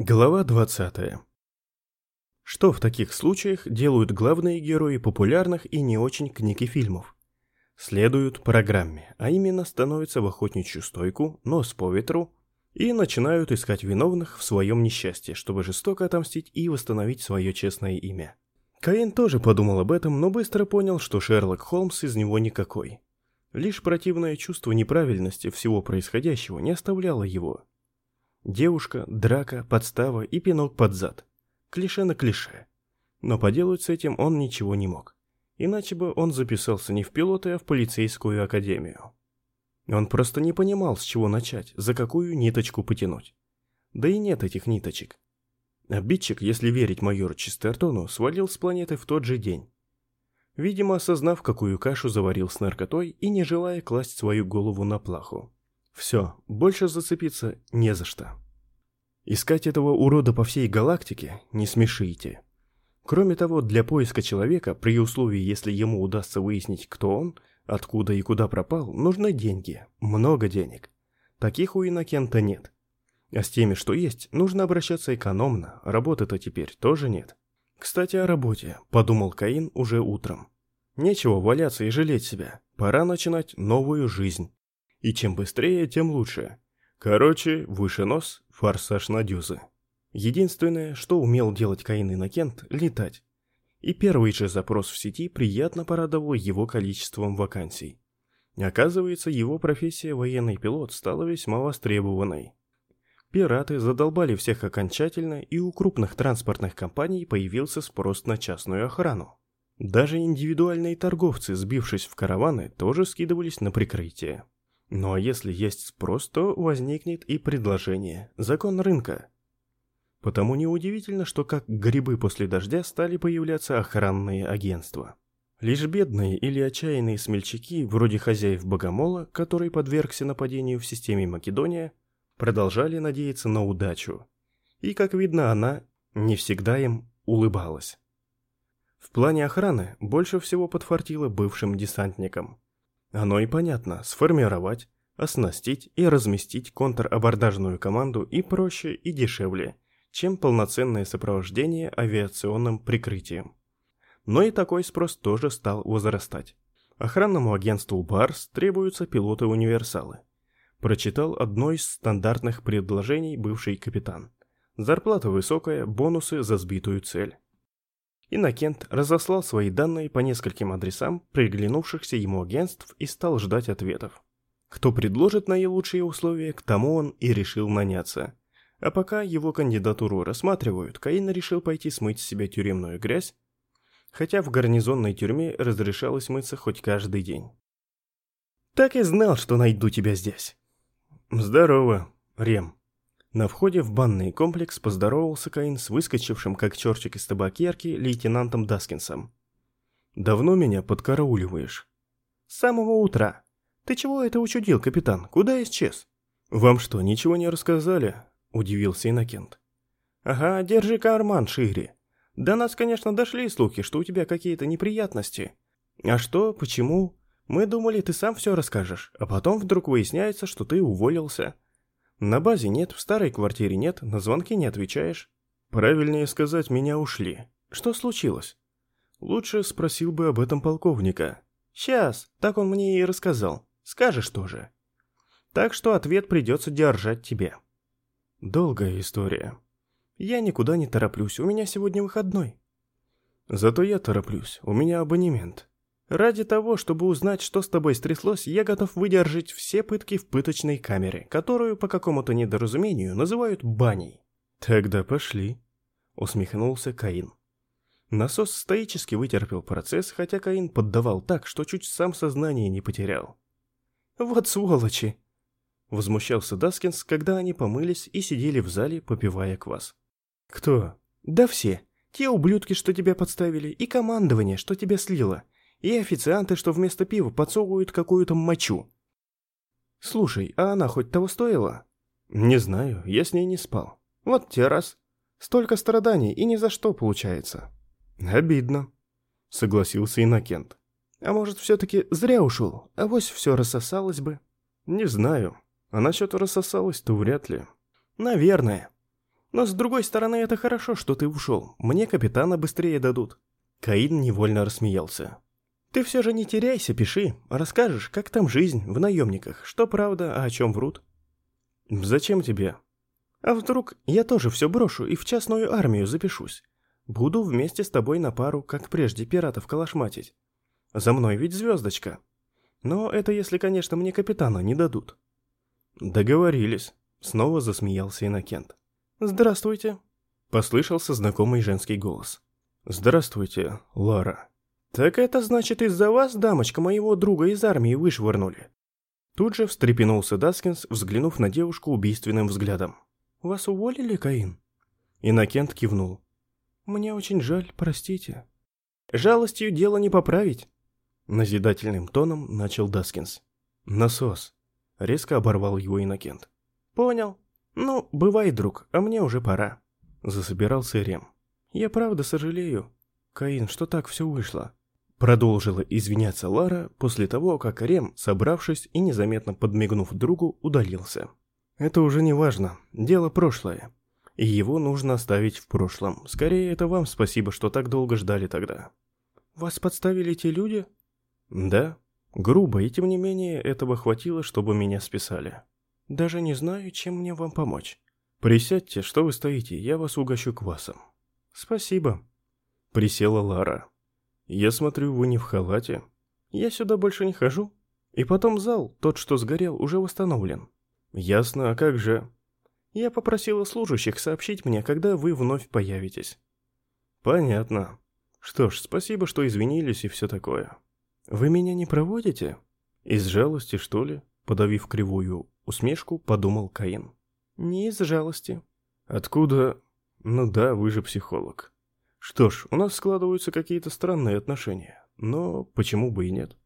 Глава 20. Что в таких случаях делают главные герои популярных и не очень книг и фильмов? Следуют программе, а именно становятся в охотничью стойку, нос по ветру, и начинают искать виновных в своем несчастье, чтобы жестоко отомстить и восстановить свое честное имя. Каин тоже подумал об этом, но быстро понял, что Шерлок Холмс из него никакой. Лишь противное чувство неправильности всего происходящего не оставляло его. Девушка, драка, подстава и пинок под зад. Клише на клише. Но поделать с этим он ничего не мог. Иначе бы он записался не в пилоты, а в полицейскую академию. Он просто не понимал, с чего начать, за какую ниточку потянуть. Да и нет этих ниточек. Обидчик, если верить майору Чистертону, свалил с планеты в тот же день. Видимо, осознав, какую кашу заварил с наркотой и не желая класть свою голову на плаху. Все, больше зацепиться не за что. Искать этого урода по всей галактике не смешите. Кроме того, для поиска человека, при условии, если ему удастся выяснить, кто он, откуда и куда пропал, нужны деньги. Много денег. Таких у Иннокента нет. А с теми, что есть, нужно обращаться экономно, работы-то теперь тоже нет. Кстати, о работе, подумал Каин уже утром. Нечего валяться и жалеть себя. Пора начинать новую жизнь. И чем быстрее, тем лучше. Короче, выше нос, форсаж на дюзы. Единственное, что умел делать Каин Иннокент – летать. И первый же запрос в сети приятно порадовал его количеством вакансий. Оказывается, его профессия военный пилот стала весьма востребованной. Пираты задолбали всех окончательно, и у крупных транспортных компаний появился спрос на частную охрану. Даже индивидуальные торговцы, сбившись в караваны, тоже скидывались на прикрытие. Ну а если есть спрос, то возникнет и предложение. Закон рынка. Потому неудивительно, что как грибы после дождя стали появляться охранные агентства. Лишь бедные или отчаянные смельчаки, вроде хозяев Богомола, который подвергся нападению в системе Македония, продолжали надеяться на удачу. И, как видно, она не всегда им улыбалась. В плане охраны больше всего подфартило бывшим десантникам. Оно и понятно, сформировать, оснастить и разместить контрабордажную команду и проще, и дешевле, чем полноценное сопровождение авиационным прикрытием. Но и такой спрос тоже стал возрастать. Охранному агентству Барс требуются пилоты-универсалы. Прочитал одно из стандартных предложений бывший капитан. Зарплата высокая, бонусы за сбитую цель. Иннокент разослал свои данные по нескольким адресам приглянувшихся ему агентств и стал ждать ответов. Кто предложит наилучшие условия, к тому он и решил наняться. А пока его кандидатуру рассматривают, Каин решил пойти смыть с себя тюремную грязь, хотя в гарнизонной тюрьме разрешалось мыться хоть каждый день. «Так и знал, что найду тебя здесь». «Здорово, Рем», на входе в банный комплекс поздоровался Каин с выскочившим, как чертик из табакерки, лейтенантом Даскинсом. «Давно меня подкарауливаешь?» «С самого утра. Ты чего это учудил, капитан? Куда исчез?» «Вам что, ничего не рассказали?» – удивился Иннокент. «Ага, держи карман шире. До нас, конечно, дошли слухи, что у тебя какие-то неприятности. А что, почему? Мы думали, ты сам все расскажешь, а потом вдруг выясняется, что ты уволился». На базе нет, в старой квартире нет, на звонки не отвечаешь. Правильнее сказать, меня ушли. Что случилось? Лучше спросил бы об этом полковника. Сейчас, так он мне и рассказал. Скажешь тоже. Так что ответ придется держать тебе. Долгая история. Я никуда не тороплюсь, у меня сегодня выходной. Зато я тороплюсь, у меня абонемент. Ради того, чтобы узнать, что с тобой стряслось, я готов выдержать все пытки в пыточной камере, которую по какому-то недоразумению называют баней. Тогда пошли, усмехнулся Каин. Насос стоически вытерпел процесс, хотя Каин поддавал так, что чуть сам сознание не потерял. Вот сволочи, возмущался Даскинс, когда они помылись и сидели в зале, попивая квас. Кто? Да все. Те ублюдки, что тебя подставили, и командование, что тебя слило и официанты, что вместо пива подсовывают какую-то мочу. Слушай, а она хоть того стоила? Не знаю, я с ней не спал. Вот те раз. Столько страданий и ни за что получается. Обидно, согласился Иннокент. А может, все-таки зря ушел, а вось все рассосалось бы? Не знаю. А насчет рассосалось-то вряд ли. Наверное. Но с другой стороны, это хорошо, что ты ушел. Мне капитана быстрее дадут. Каин невольно рассмеялся. Ты все же не теряйся, пиши. Расскажешь, как там жизнь в наемниках, что правда, а о чем врут. Зачем тебе? А вдруг я тоже все брошу и в частную армию запишусь? Буду вместе с тобой на пару, как прежде, пиратов калашматить. За мной ведь звездочка. Но это если, конечно, мне капитана не дадут. Договорились. Снова засмеялся Иннокент. «Здравствуйте!» Послышался знакомый женский голос. «Здравствуйте, Лара». «Так это значит из-за вас, дамочка, моего друга из армии вышвырнули?» Тут же встрепенулся Даскинс, взглянув на девушку убийственным взглядом. «Вас уволили, Каин?» Иннокент кивнул. «Мне очень жаль, простите». «Жалостью дело не поправить», — назидательным тоном начал Даскинс. «Насос», — резко оборвал его Иннокент. «Понял», «Ну, бывай, друг, а мне уже пора», — засобирался Рем. «Я правда сожалею, Каин, что так все вышло». Продолжила извиняться Лара после того, как Рем, собравшись и незаметно подмигнув другу, удалился. «Это уже не важно, дело прошлое. И его нужно оставить в прошлом. Скорее, это вам спасибо, что так долго ждали тогда». «Вас подставили те люди?» «Да. Грубо, и тем не менее, этого хватило, чтобы меня списали». Даже не знаю, чем мне вам помочь. Присядьте, что вы стоите, я вас угощу квасом. Спасибо. Присела Лара. Я смотрю, вы не в халате. Я сюда больше не хожу. И потом зал, тот, что сгорел, уже восстановлен. Ясно, а как же? Я попросила служащих сообщить мне, когда вы вновь появитесь. Понятно. Что ж, спасибо, что извинились и все такое. Вы меня не проводите? Из жалости, что ли? Подавив кривую Усмешку подумал Каин. Не из жалости. Откуда? Ну да, вы же психолог. Что ж, у нас складываются какие-то странные отношения. Но почему бы и нет?